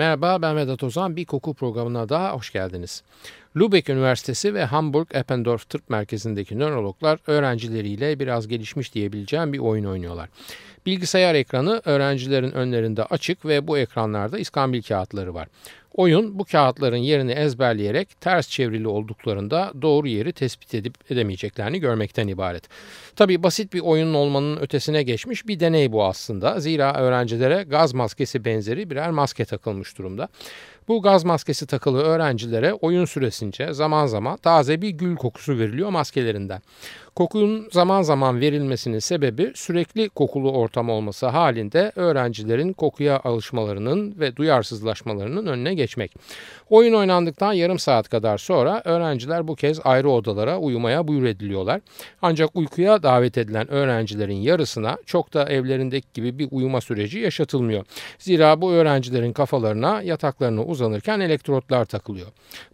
Merhaba ben Vedat Ozan. Bir koku programına daha hoş geldiniz. Lübeck Üniversitesi ve Hamburg Eppendorf Tıp Merkezi'ndeki nörologlar öğrencileriyle biraz gelişmiş diyebileceğim bir oyun oynuyorlar. Bilgisayar ekranı öğrencilerin önlerinde açık ve bu ekranlarda iskambil kağıtları var. Oyun bu kağıtların yerini ezberleyerek ters çevrili olduklarında doğru yeri tespit edip edemeyeceklerini görmekten ibaret. Tabi basit bir oyunun olmanın ötesine geçmiş bir deney bu aslında. Zira öğrencilere gaz maskesi benzeri birer maske takılmış durumda. Bu gaz maskesi takılı öğrencilere oyun süresince zaman zaman taze bir gül kokusu veriliyor maskelerinden. Kokuyun zaman zaman verilmesinin sebebi sürekli kokulu ortam olması halinde öğrencilerin kokuya alışmalarının ve duyarsızlaşmalarının önüne geçmek. Oyun oynandıktan yarım saat kadar sonra öğrenciler bu kez ayrı odalara uyumaya buyur ediliyorlar. Ancak uykuya davet edilen öğrencilerin yarısına çok da evlerindeki gibi bir uyuma süreci yaşatılmıyor. Zira bu öğrencilerin kafalarına yataklarına uzanırken elektrotlar takılıyor.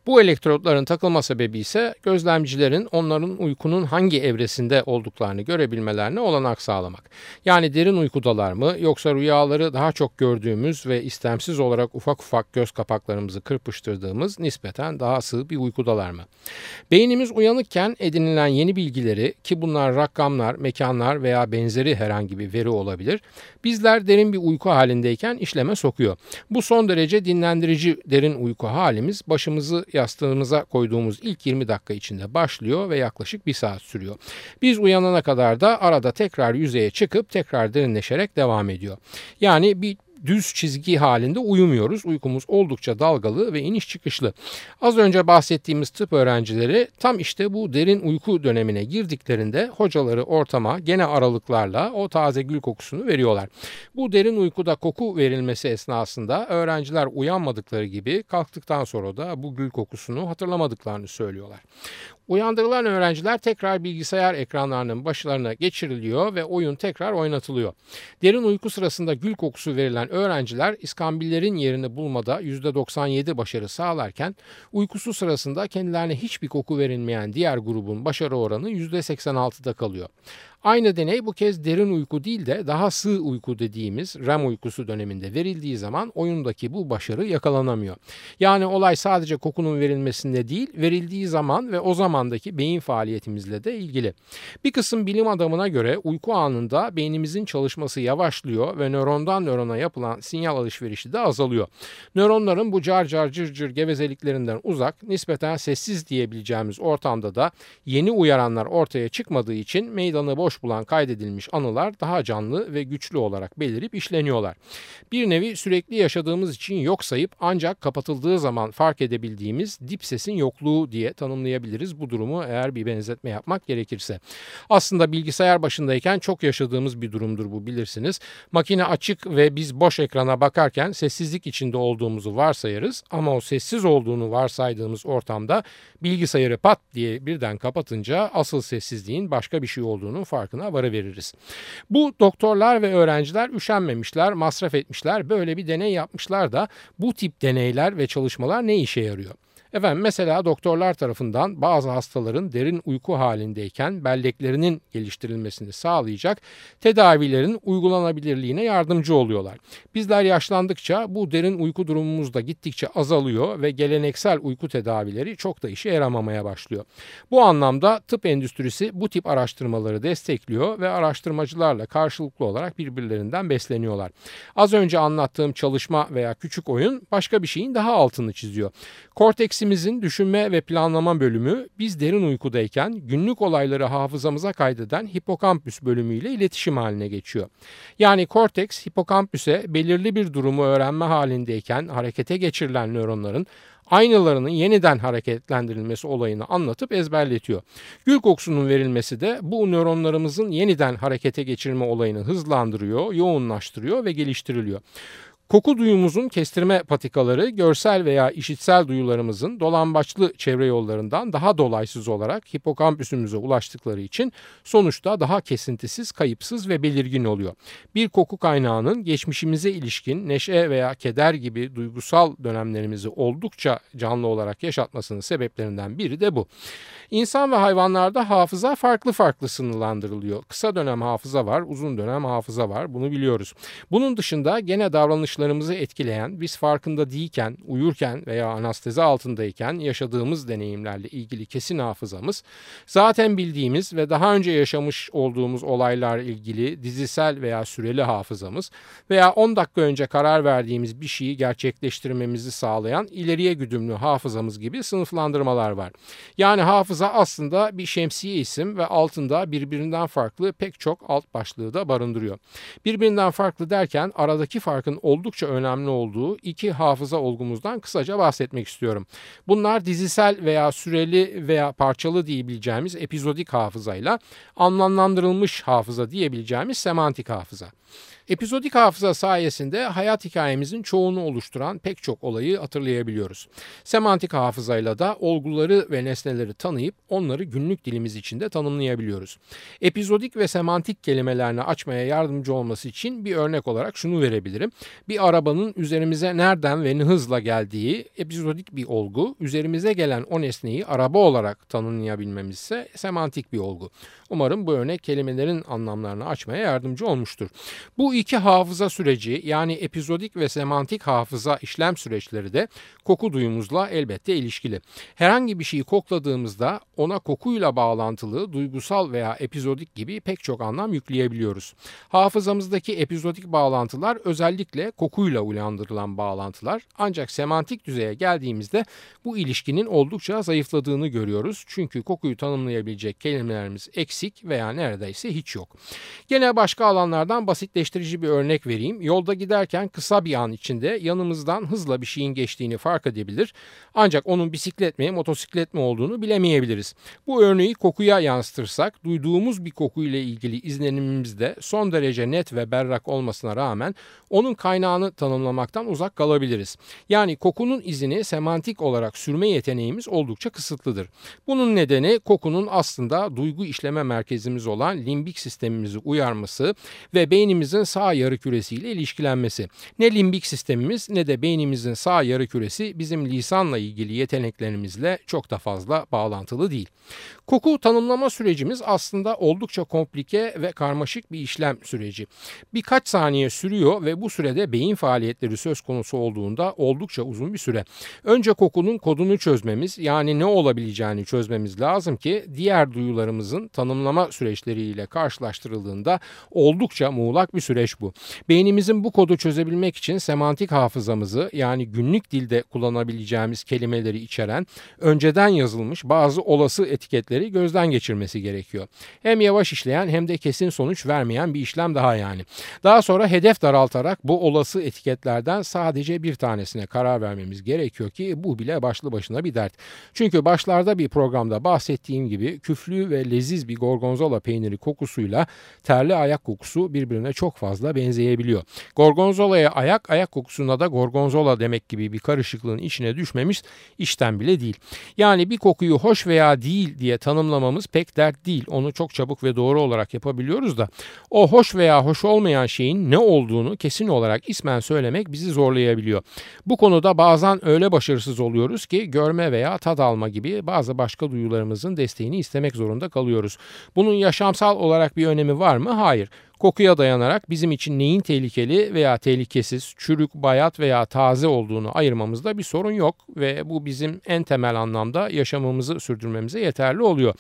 Bu elektrotların takılma sebebi ise gözlemcilerin onların uykunun hangi evresinde olduklarını görebilmelerine olanak sağlamak. Yani derin uykudalar mı yoksa rüyaları daha çok gördüğümüz ve istemsiz olarak ufak ufak göz kapaklarımızı kırpıştırdığımız nispeten daha sığ bir uykudalar mı? Beynimiz uyanıkken edinilen yeni bilgileri ki bunlar rakamlar, mekanlar veya benzeri herhangi bir veri olabilir. Bizler derin bir uyku halindeyken işleme sokuyor. Bu son derece dinlendirici derin uyku halimiz başımızı yastığımıza koyduğumuz ilk 20 dakika içinde başlıyor ve yaklaşık bir saat sürüyor. Biz uyanana kadar da arada tekrar yüzeye çıkıp tekrar derinleşerek devam ediyor. Yani bir düz çizgi halinde uyumuyoruz. Uykumuz oldukça dalgalı ve iniş çıkışlı. Az önce bahsettiğimiz tıp öğrencileri tam işte bu derin uyku dönemine girdiklerinde hocaları ortama gene aralıklarla o taze gül kokusunu veriyorlar. Bu derin uykuda koku verilmesi esnasında öğrenciler uyanmadıkları gibi kalktıktan sonra da bu gül kokusunu hatırlamadıklarını söylüyorlar. Uyandırılan öğrenciler tekrar bilgisayar ekranlarının başlarına geçiriliyor ve oyun tekrar oynatılıyor. Derin uyku sırasında gül kokusu verilen öğrenciler iskambillerin yerini bulmada %97 başarı sağlarken uykusu sırasında kendilerine hiçbir koku verilmeyen diğer grubun başarı oranı %86'da kalıyor. Aynı deney bu kez derin uyku değil de daha sığ uyku dediğimiz REM uykusu döneminde verildiği zaman oyundaki bu başarı yakalanamıyor. Yani olay sadece kokunun verilmesinde değil, verildiği zaman ve o zamandaki beyin faaliyetimizle de ilgili. Bir kısım bilim adamına göre uyku anında beynimizin çalışması yavaşlıyor ve nörondan nörona yapılan sinyal alışverişi de azalıyor. Nöronların bu car car cır cır gevezeliklerinden uzak, nispeten sessiz diyebileceğimiz ortamda da yeni uyaranlar ortaya çıkmadığı için meydanı boş bulan kaydedilmiş anılar daha canlı ve güçlü olarak belirip işleniyorlar. Bir nevi sürekli yaşadığımız için yok sayıp ancak kapatıldığı zaman fark edebildiğimiz dip sesin yokluğu diye tanımlayabiliriz bu durumu eğer bir benzetme yapmak gerekirse. Aslında bilgisayar başındayken çok yaşadığımız bir durumdur bu bilirsiniz. Makine açık ve biz boş ekrana bakarken sessizlik içinde olduğumuzu varsayarız ama o sessiz olduğunu varsaydığımız ortamda bilgisayarı pat diye birden kapatınca asıl sessizliğin başka bir şey olduğunu farkına varıveririz. Bu doktorlar ve öğrenciler üşenmemişler, masraf etmişler, böyle bir deney yapmışlar da bu tip deneyler ve çalışmalar ne işe yarıyor? Efendim mesela doktorlar tarafından bazı hastaların derin uyku halindeyken belleklerinin geliştirilmesini sağlayacak tedavilerin uygulanabilirliğine yardımcı oluyorlar. Bizler yaşlandıkça bu derin uyku durumumuz da gittikçe azalıyor ve geleneksel uyku tedavileri çok da işe yaramamaya başlıyor. Bu anlamda tıp endüstrisi bu tip araştırmaları destekliyor ve araştırmacılarla karşılıklı olarak birbirlerinden besleniyorlar. Az önce anlattığım çalışma veya küçük oyun başka bir şeyin daha altını çiziyor. Korteksimizin düşünme ve planlama bölümü biz derin uykudayken günlük olayları hafızamıza kaydeden hipokampüs bölümüyle iletişim haline geçiyor. Yani korteks hipokampüse belirli bir durumu öğrenme halindeyken harekete geçirilen nöronların aynılarının yeniden hareketlendirilmesi olayını anlatıp ezberletiyor. Gül kokusunun verilmesi de bu nöronlarımızın yeniden harekete geçirme olayını hızlandırıyor, yoğunlaştırıyor ve geliştiriliyor. Koku duyumuzun kestirme patikaları görsel veya işitsel duyularımızın dolambaçlı çevre yollarından daha dolaysız olarak hipokampüsümüze ulaştıkları için sonuçta daha kesintisiz, kayıpsız ve belirgin oluyor. Bir koku kaynağının geçmişimize ilişkin neşe veya keder gibi duygusal dönemlerimizi oldukça canlı olarak yaşatmasının sebeplerinden biri de bu. İnsan ve hayvanlarda hafıza farklı farklı sınırlandırılıyor. Kısa dönem hafıza var, uzun dönem hafıza var. Bunu biliyoruz. Bunun dışında gene davranışlarımızı etkileyen, biz farkında değilken, uyurken veya anestezi altındayken yaşadığımız deneyimlerle ilgili kesin hafızamız, zaten bildiğimiz ve daha önce yaşamış olduğumuz olaylar ilgili dizisel veya süreli hafızamız veya 10 dakika önce karar verdiğimiz bir şeyi gerçekleştirmemizi sağlayan ileriye güdümlü hafızamız gibi sınıflandırmalar var. Yani hafıza aslında bir şemsiye isim ve altında birbirinden farklı pek çok alt başlığı da barındırıyor. Birbirinden farklı derken aradaki farkın oldukça önemli olduğu iki hafıza olgumuzdan kısaca bahsetmek istiyorum. Bunlar dizisel veya süreli veya parçalı diyebileceğimiz epizodik hafızayla anlamlandırılmış hafıza diyebileceğimiz semantik hafıza. Epizodik hafıza sayesinde hayat hikayemizin çoğunu oluşturan pek çok olayı hatırlayabiliyoruz. Semantik hafızayla da olguları ve nesneleri tanıyıp onları günlük dilimiz içinde tanımlayabiliyoruz. Epizodik ve semantik kelimelerini açmaya yardımcı olması için bir örnek olarak şunu verebilirim. Bir arabanın üzerimize nereden ve ne hızla geldiği epizodik bir olgu, üzerimize gelen o nesneyi araba olarak tanımlayabilmemiz ise semantik bir olgu. Umarım bu örnek kelimelerin anlamlarını açmaya yardımcı olmuştur. Bu iki hafıza süreci yani epizodik ve semantik hafıza işlem süreçleri de koku duyumuzla elbette ilişkili. Herhangi bir şeyi kokladığımızda ona kokuyla bağlantılı duygusal veya epizodik gibi pek çok anlam yükleyebiliyoruz. Hafızamızdaki epizodik bağlantılar özellikle kokuyla uyandırılan bağlantılar ancak semantik düzeye geldiğimizde bu ilişkinin oldukça zayıfladığını görüyoruz. Çünkü kokuyu tanımlayabilecek kelimelerimiz eksik veya neredeyse hiç yok. Gene başka alanlardan basitleştirici bir örnek vereyim. Yolda giderken kısa bir an içinde yanımızdan hızla bir şeyin geçtiğini fark edebilir. Ancak onun bisiklet mi motosiklet mi olduğunu bilemeyebiliriz. Bu örneği kokuya yansıtırsak duyduğumuz bir kokuyla ilgili izlenimimizde son derece net ve berrak olmasına rağmen onun kaynağını tanımlamaktan uzak kalabiliriz. Yani kokunun izini semantik olarak sürme yeteneğimiz oldukça kısıtlıdır. Bunun nedeni kokunun aslında duygu işleme merkezimiz olan limbik sistemimizi uyarması ve beynimizin sağ yarı küresiyle ilişkilenmesi. Ne limbik sistemimiz ne de beynimizin sağ yarı küresi bizim lisanla ilgili yeteneklerimizle çok da fazla bağlantılı değil. Koku tanımlama sürecimiz aslında oldukça komplike ve karmaşık bir işlem süreci. Birkaç saniye sürüyor ve bu sürede beyin faaliyetleri söz konusu olduğunda oldukça uzun bir süre. Önce kokunun kodunu çözmemiz yani ne olabileceğini çözmemiz lazım ki diğer duyularımızın tanımlama süreçleriyle karşılaştırıldığında oldukça muğlak bir süreç bu. Beynimizin bu kodu çözebilmek için semantik hafızamızı yani günlük dilde kullanabileceğimiz kelimeleri içeren önceden yazılmış bazı olası etiketleri gözden geçirmesi gerekiyor. Hem yavaş işleyen hem de kesin sonuç vermeyen bir işlem daha yani. Daha sonra hedef daraltarak bu olası etiketlerden sadece bir tanesine karar vermemiz gerekiyor ki bu bile başlı başına bir dert. Çünkü başlarda bir programda bahsettiğim gibi küflü ve leziz bir gorgonzola peyniri kokusuyla terli ayak kokusu birbirine çok fazla benzeyebiliyor. Gorgonzola'ya ayak, ayak kokusuna da gorgonzola demek gibi bir karışıklığın içine düşmemiz işten bile değil. Yani bir kokuyu hoş veya değil diye tanımlamamız pek dert değil. Onu çok çabuk ve doğru olarak yapabiliyoruz da o hoş veya hoş olmayan şeyin ne olduğunu kesin olarak ismen söylemek bizi zorlayabiliyor. Bu konuda bazen öyle başarısız oluyoruz ki görme veya tad alma gibi bazı başka duyularımızın desteğini istemek zorunda kalıyoruz. Bunun yaşamsal olarak bir önemi var mı? Hayır. Kokuya dayanarak bizim için neyin tehlikeli veya tehlikesiz, çürük, bayat veya taze olduğunu ayırmamızda bir sorun yok ve bu bizim en temel anlamda yaşamımızı sürdürmemize yeterli oluyor.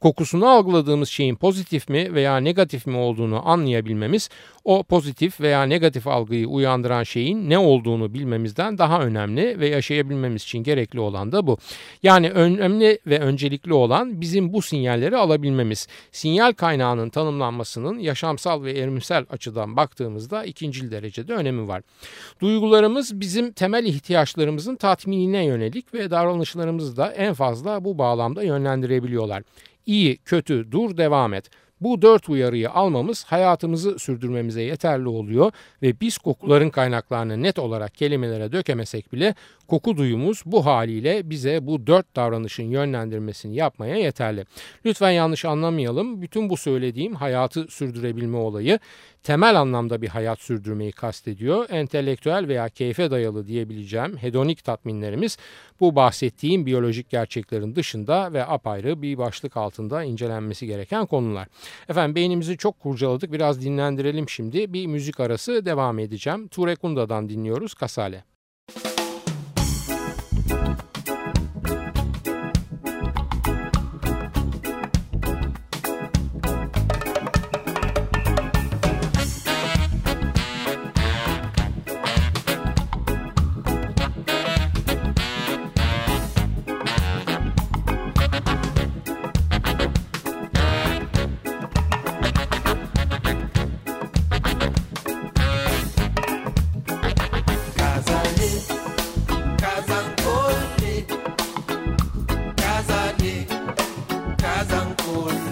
Kokusunu algıladığımız şeyin pozitif mi veya negatif mi olduğunu anlayabilmemiz o pozitif veya negatif algıyı uyandıran şeyin ne olduğunu bilmemizden daha önemli ve yaşayabilmemiz için gerekli olan da bu. Yani önemli ve öncelikli olan bizim bu sinyalleri alabilmemiz. Sinyal kaynağının tanımlanmasının yaşamsal ve erimsel açıdan baktığımızda ikincil derecede önemi var. Duygularımız bizim temel ihtiyaçlarımızın tatminine yönelik ve davranışlarımızı da en fazla bu bağlamda yönlendirebiliyorlar. İyi, kötü, dur, devam et. Bu dört uyarıyı almamız hayatımızı sürdürmemize yeterli oluyor ve biz kokuların kaynaklarını net olarak kelimelere dökemesek bile koku duyumuz bu haliyle bize bu dört davranışın yönlendirmesini yapmaya yeterli. Lütfen yanlış anlamayalım. Bütün bu söylediğim hayatı sürdürebilme olayı temel anlamda bir hayat sürdürmeyi kastediyor. Entelektüel veya keyfe dayalı diyebileceğim hedonik tatminlerimiz bu bahsettiğim biyolojik gerçeklerin dışında ve apayrı bir başlık altında incelenmesi gereken konular. Efendim beynimizi çok kurcaladık biraz dinlendirelim şimdi bir müzik arası devam edeceğim. Ture Kunda'dan dinliyoruz Kasale. Lord.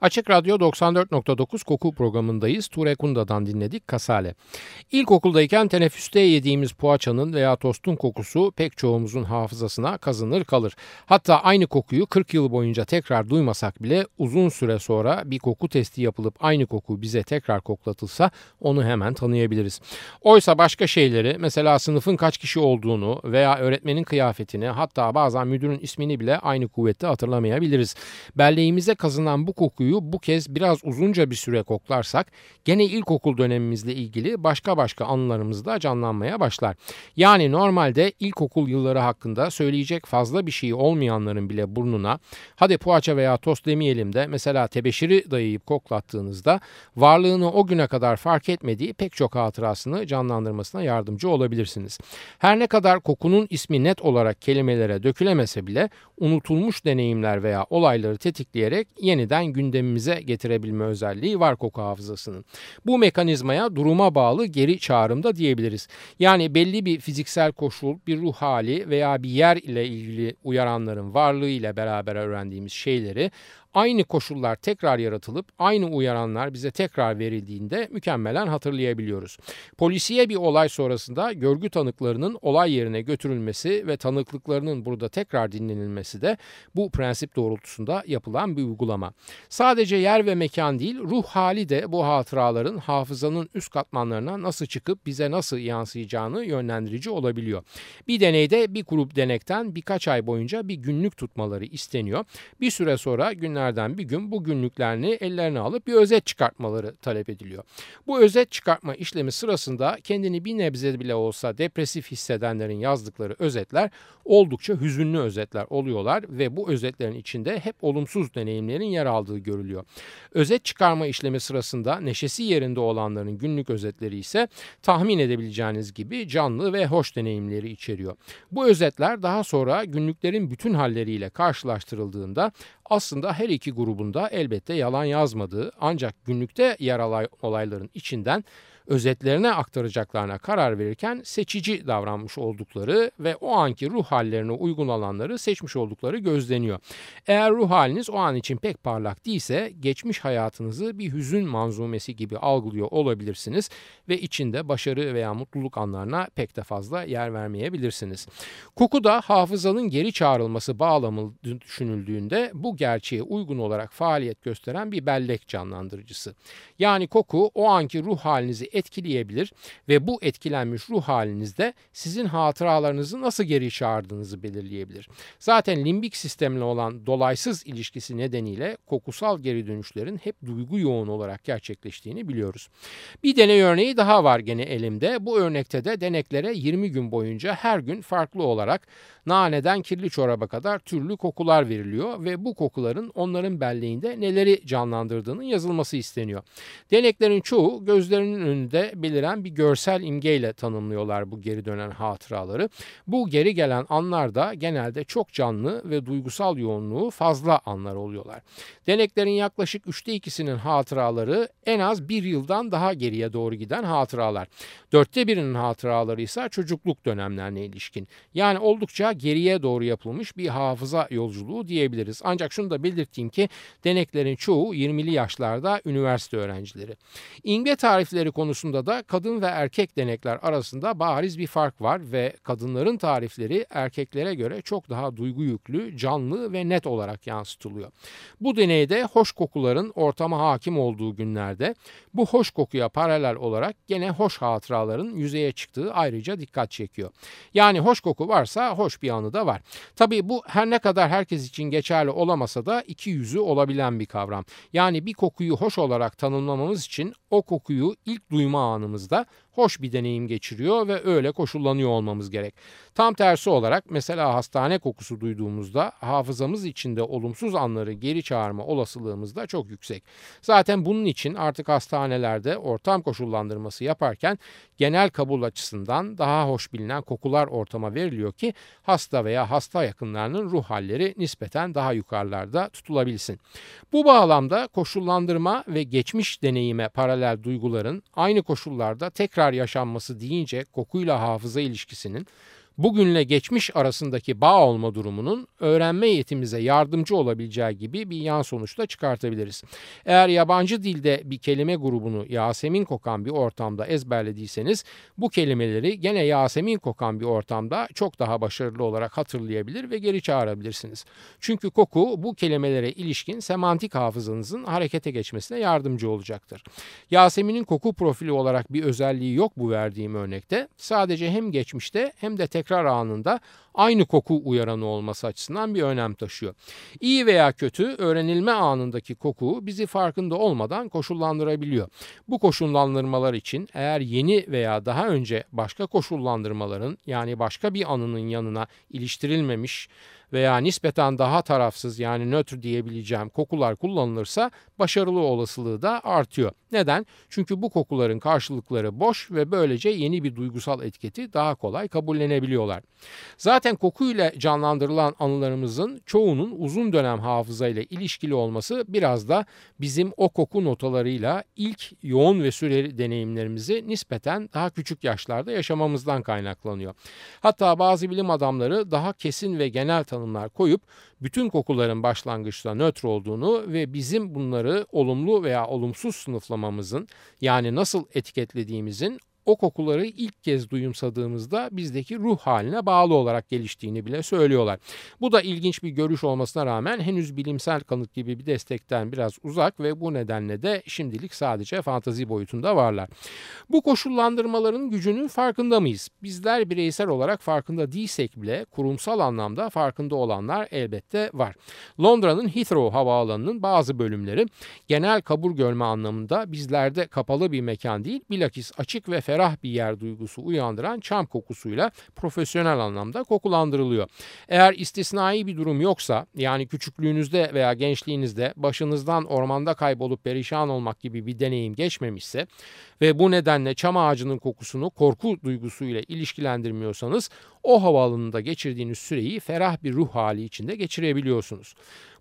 Açık Radyo 94.9 koku programındayız. Ture Kunda'dan dinledik Kasale. İlkokuldayken teneffüste yediğimiz poğaçanın veya tostun kokusu pek çoğumuzun hafızasına kazınır kalır. Hatta aynı kokuyu 40 yıl boyunca tekrar duymasak bile uzun süre sonra bir koku testi yapılıp aynı koku bize tekrar koklatılsa onu hemen tanıyabiliriz. Oysa başka şeyleri mesela sınıfın kaç kişi olduğunu veya öğretmenin kıyafetini hatta bazen müdürün ismini bile aynı kuvvette hatırlamayabiliriz. Belleğimize kazınan bu kokuyu kokuyu bu kez biraz uzunca bir süre koklarsak gene ilkokul dönemimizle ilgili başka başka anılarımız da canlanmaya başlar. Yani normalde ilkokul yılları hakkında söyleyecek fazla bir şey olmayanların bile burnuna hadi poğaça veya tost demeyelim de mesela tebeşiri dayayıp koklattığınızda varlığını o güne kadar fark etmediği pek çok hatırasını canlandırmasına yardımcı olabilirsiniz. Her ne kadar kokunun ismi net olarak kelimelere dökülemese bile unutulmuş deneyimler veya olayları tetikleyerek yeniden gündeme gündemimize getirebilme özelliği var koku hafızasının. Bu mekanizmaya duruma bağlı geri çağrımda diyebiliriz. Yani belli bir fiziksel koşul, bir ruh hali veya bir yer ile ilgili uyaranların varlığı ile beraber öğrendiğimiz şeyleri aynı koşullar tekrar yaratılıp aynı uyaranlar bize tekrar verildiğinde mükemmelen hatırlayabiliyoruz. Polisiye bir olay sonrasında görgü tanıklarının olay yerine götürülmesi ve tanıklıklarının burada tekrar dinlenilmesi de bu prensip doğrultusunda yapılan bir uygulama. Sadece yer ve mekan değil ruh hali de bu hatıraların hafızanın üst katmanlarına nasıl çıkıp bize nasıl yansıyacağını yönlendirici olabiliyor. Bir deneyde bir grup denekten birkaç ay boyunca bir günlük tutmaları isteniyor. Bir süre sonra günler günlerden bir gün bu günlüklerini ellerine alıp bir özet çıkartmaları talep ediliyor. Bu özet çıkartma işlemi sırasında kendini bir nebze bile olsa depresif hissedenlerin yazdıkları özetler oldukça hüzünlü özetler oluyorlar ve bu özetlerin içinde hep olumsuz deneyimlerin yer aldığı görülüyor. Özet çıkarma işlemi sırasında neşesi yerinde olanların günlük özetleri ise tahmin edebileceğiniz gibi canlı ve hoş deneyimleri içeriyor. Bu özetler daha sonra günlüklerin bütün halleriyle karşılaştırıldığında aslında her iki grubunda elbette yalan yazmadığı ancak günlükte yer alan olayların içinden özetlerine aktaracaklarına karar verirken seçici davranmış oldukları ve o anki ruh hallerine uygun alanları seçmiş oldukları gözleniyor. Eğer ruh haliniz o an için pek parlak değilse geçmiş hayatınızı bir hüzün manzumesi gibi algılıyor olabilirsiniz ve içinde başarı veya mutluluk anlarına pek de fazla yer vermeyebilirsiniz. Koku da hafızanın geri çağrılması bağlamı düşünüldüğünde bu gerçeğe uygun olarak faaliyet gösteren bir bellek canlandırıcısı. Yani koku o anki ruh halinizi etkileyebilir ve bu etkilenmiş ruh halinizde sizin hatıralarınızı nasıl geri çağırdığınızı belirleyebilir. Zaten limbik sistemle olan dolaysız ilişkisi nedeniyle kokusal geri dönüşlerin hep duygu yoğun olarak gerçekleştiğini biliyoruz. Bir deney örneği daha var gene elimde. Bu örnekte de deneklere 20 gün boyunca her gün farklı olarak naneden kirli çoraba kadar türlü kokular veriliyor ve bu kokuların onların belleğinde neleri canlandırdığının yazılması isteniyor. Deneklerin çoğu gözlerinin önünde beliren bir görsel imgeyle tanımlıyorlar bu geri dönen hatıraları. Bu geri gelen anlar da genelde çok canlı ve duygusal yoğunluğu fazla anlar oluyorlar. Deneklerin yaklaşık üçte ikisinin hatıraları en az bir yıldan daha geriye doğru giden hatıralar. Dörtte birinin hatıraları ise çocukluk dönemlerine ilişkin. Yani oldukça geriye doğru yapılmış bir hafıza yolculuğu diyebiliriz. Ancak şunu da belirteyim ki deneklerin çoğu 20'li yaşlarda üniversite öğrencileri. İmge tarifleri konusunda da kadın ve erkek denekler arasında bariz bir fark var ve kadınların tarifleri erkeklere göre çok daha duygu yüklü, canlı ve net olarak yansıtılıyor. Bu deneyde hoş kokuların ortama hakim olduğu günlerde bu hoş kokuya paralel olarak gene hoş hatıraların yüzeye çıktığı ayrıca dikkat çekiyor. Yani hoş koku varsa hoş bir anı da var. Tabii bu her ne kadar herkes için geçerli olamasa da iki yüzü olabilen bir kavram. Yani bir kokuyu hoş olarak tanımlamamız için o kokuyu ilk duyma anımızda hoş bir deneyim geçiriyor ve öyle koşullanıyor olmamız gerek. Tam tersi olarak mesela hastane kokusu duyduğumuzda hafızamız içinde olumsuz anları geri çağırma olasılığımız da çok yüksek. Zaten bunun için artık hastanelerde ortam koşullandırması yaparken genel kabul açısından daha hoş bilinen kokular ortama veriliyor ki hasta veya hasta yakınlarının ruh halleri nispeten daha yukarılarda tutulabilsin. Bu bağlamda koşullandırma ve geçmiş deneyime paralel duyguların aynı koşullarda tekrar yaşanması deyince kokuyla hafıza ilişkisinin bugünle geçmiş arasındaki bağ olma durumunun öğrenme yetimize yardımcı olabileceği gibi bir yan sonuçta çıkartabiliriz. Eğer yabancı dilde bir kelime grubunu Yasemin kokan bir ortamda ezberlediyseniz bu kelimeleri gene Yasemin kokan bir ortamda çok daha başarılı olarak hatırlayabilir ve geri çağırabilirsiniz. Çünkü koku bu kelimelere ilişkin semantik hafızanızın harekete geçmesine yardımcı olacaktır. Yasemin'in koku profili olarak bir özelliği yok bu verdiğim örnekte. Sadece hem geçmişte hem de tekrar anında aynı koku uyaranı olması açısından bir önem taşıyor. İyi veya kötü öğrenilme anındaki koku bizi farkında olmadan koşullandırabiliyor. Bu koşullandırmalar için eğer yeni veya daha önce başka koşullandırmaların yani başka bir anının yanına iliştirilmemiş veya nispeten daha tarafsız yani nötr diyebileceğim kokular kullanılırsa başarılı olasılığı da artıyor. Neden? Çünkü bu kokuların karşılıkları boş ve böylece yeni bir duygusal etiketi daha kolay kabullenebiliyorlar. Zaten kokuyla canlandırılan anılarımızın çoğunun uzun dönem hafızayla ilişkili olması biraz da bizim o koku notalarıyla ilk yoğun ve süreli deneyimlerimizi nispeten daha küçük yaşlarda yaşamamızdan kaynaklanıyor. Hatta bazı bilim adamları daha kesin ve genel tanımlar koyup bütün kokuların başlangıçta nötr olduğunu ve bizim bunları olumlu veya olumsuz sınıflamamızın yani nasıl etiketlediğimizin o kokuları ilk kez duyumsadığımızda bizdeki ruh haline bağlı olarak geliştiğini bile söylüyorlar. Bu da ilginç bir görüş olmasına rağmen henüz bilimsel kanıt gibi bir destekten biraz uzak ve bu nedenle de şimdilik sadece fantazi boyutunda varlar. Bu koşullandırmaların gücünün farkında mıyız? Bizler bireysel olarak farkında değilsek bile kurumsal anlamda farkında olanlar elbette var. Londra'nın Heathrow havaalanının bazı bölümleri genel kabul görme anlamında bizlerde kapalı bir mekan değil bilakis açık ve ferah bir yer duygusu uyandıran çam kokusuyla profesyonel anlamda kokulandırılıyor. Eğer istisnai bir durum yoksa yani küçüklüğünüzde veya gençliğinizde başınızdan ormanda kaybolup perişan olmak gibi bir deneyim geçmemişse ve bu nedenle çam ağacının kokusunu korku duygusuyla ilişkilendirmiyorsanız o havaalanında geçirdiğiniz süreyi ferah bir ruh hali içinde geçirebiliyorsunuz.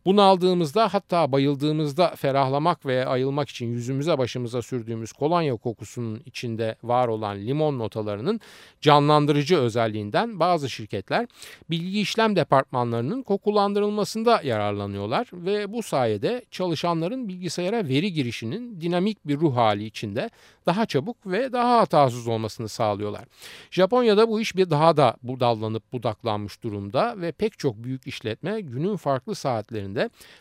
Bunu aldığımızda hatta bayıldığımızda ferahlamak ve ayılmak için yüzümüze başımıza sürdüğümüz kolonya kokusunun içinde var olan limon notalarının canlandırıcı özelliğinden bazı şirketler bilgi işlem departmanlarının kokulandırılmasında yararlanıyorlar ve bu sayede çalışanların bilgisayara veri girişinin dinamik bir ruh hali içinde daha çabuk ve daha hatasız olmasını sağlıyorlar. Japonya'da bu iş bir daha da budallanıp budaklanmış durumda ve pek çok büyük işletme günün farklı saatlerinde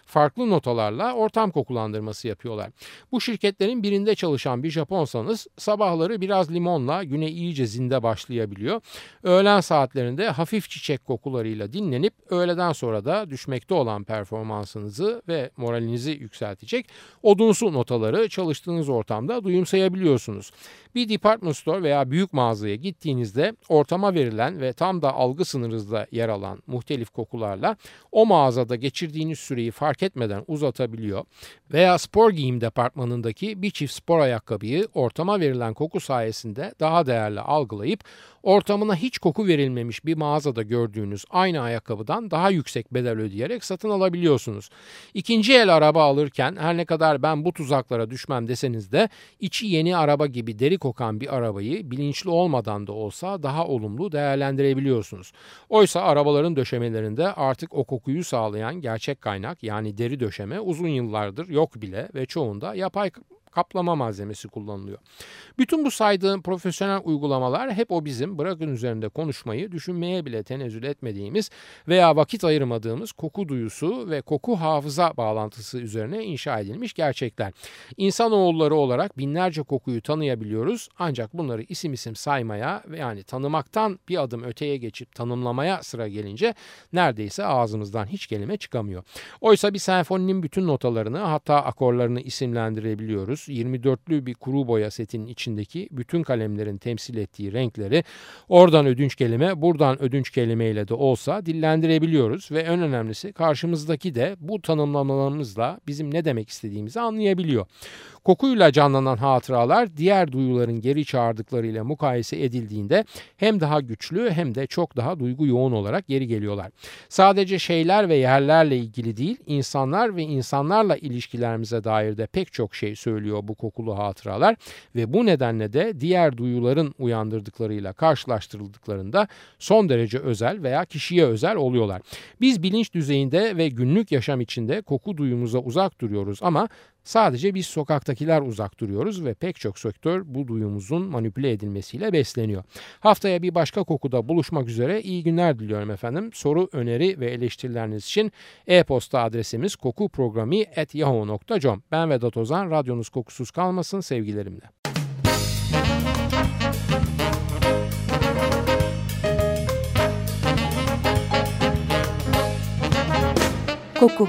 farklı notalarla ortam kokulandırması yapıyorlar. Bu şirketlerin birinde çalışan bir Japonsanız sabahları biraz limonla güne iyice zinde başlayabiliyor. Öğlen saatlerinde hafif çiçek kokularıyla dinlenip öğleden sonra da düşmekte olan performansınızı ve moralinizi yükseltecek odunsu notaları çalıştığınız ortamda duyumsayabiliyorsunuz. Bir department store veya büyük mağazaya gittiğinizde ortama verilen ve tam da algı sınırınızda yer alan muhtelif kokularla o mağazada geçirdiğiniz süreyi fark etmeden uzatabiliyor veya spor giyim departmanındaki bir çift spor ayakkabıyı ortama verilen koku sayesinde daha değerli algılayıp ortamına hiç koku verilmemiş bir mağazada gördüğünüz aynı ayakkabıdan daha yüksek bedel ödeyerek satın alabiliyorsunuz. İkinci el araba alırken her ne kadar ben bu tuzaklara düşmem deseniz de içi yeni araba gibi deri kokan bir arabayı bilinçli olmadan da olsa daha olumlu değerlendirebiliyorsunuz. Oysa arabaların döşemelerinde artık o kokuyu sağlayan gerçek kaynak yani deri döşeme uzun yıllardır yok bile ve çoğunda yapay kaplama malzemesi kullanılıyor. Bütün bu saydığım profesyonel uygulamalar hep o bizim bırakın üzerinde konuşmayı düşünmeye bile tenezzül etmediğimiz veya vakit ayırmadığımız koku duyusu ve koku hafıza bağlantısı üzerine inşa edilmiş gerçekler. İnsanoğulları olarak binlerce kokuyu tanıyabiliyoruz ancak bunları isim isim saymaya ve yani tanımaktan bir adım öteye geçip tanımlamaya sıra gelince neredeyse ağzımızdan hiç kelime çıkamıyor. Oysa bir senfoninin bütün notalarını hatta akorlarını isimlendirebiliyoruz. 24'lü bir kuru boya setinin içindeki bütün kalemlerin temsil ettiği renkleri oradan ödünç kelime buradan ödünç kelimeyle de olsa dillendirebiliyoruz ve en önemlisi karşımızdaki de bu tanımlamalarımızla bizim ne demek istediğimizi anlayabiliyor. Kokuyla canlanan hatıralar diğer duyuların geri çağırdıklarıyla mukayese edildiğinde hem daha güçlü hem de çok daha duygu yoğun olarak geri geliyorlar. Sadece şeyler ve yerlerle ilgili değil, insanlar ve insanlarla ilişkilerimize dair de pek çok şey söylüyor bu kokulu hatıralar ve bu nedenle de diğer duyuların uyandırdıklarıyla karşılaştırıldıklarında son derece özel veya kişiye özel oluyorlar. Biz bilinç düzeyinde ve günlük yaşam içinde koku duyumuza uzak duruyoruz ama Sadece biz sokaktakiler uzak duruyoruz ve pek çok sektör bu duyumuzun manipüle edilmesiyle besleniyor. Haftaya bir başka kokuda buluşmak üzere iyi günler diliyorum efendim. Soru, öneri ve eleştirileriniz için e-posta adresimiz kokuprogrami.yahoo.com Ben Vedat Ozan, radyonuz kokusuz kalmasın sevgilerimle. Koku